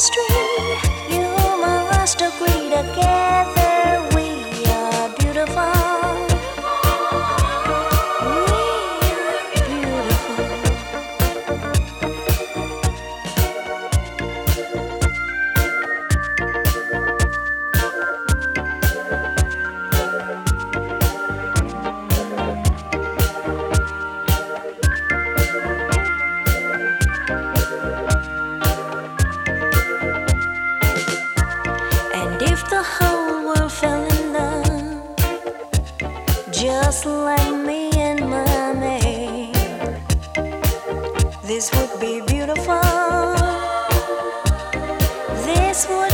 string, you must agree together. if the whole world fell in love, just like me and my this would be beautiful. This would